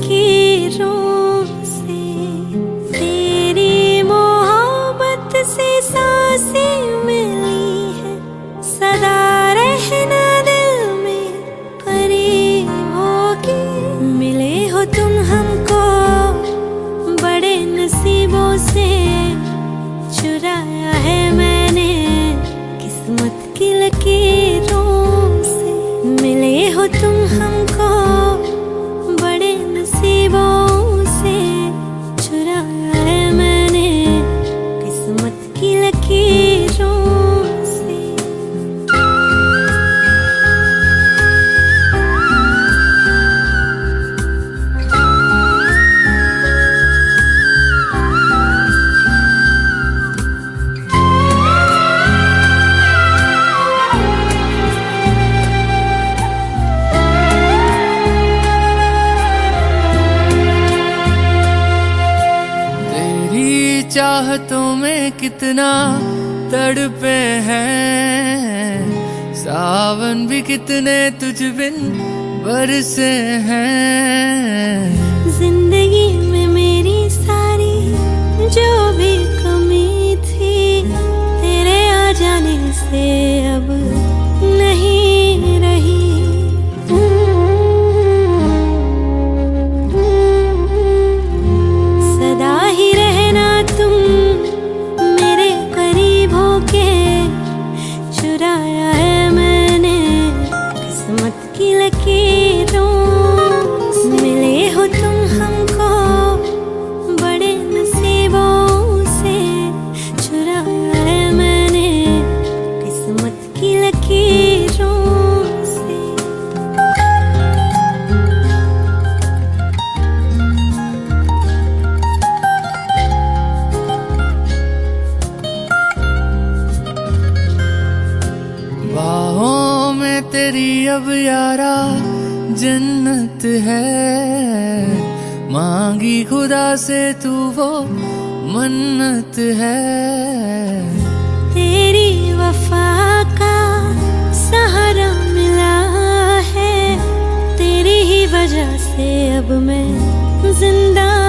quiero. चाहतों में कितना तड़पे हैं। सावन भी कितने तुझ बिन बरसे हैं। तेरी अब यारा जन्नत है। मांगी खुदा से तू वो मन्नत है। तेरी वफा का सहारा मिला है। तेरी ही वजह से अब मैं ज़िंदा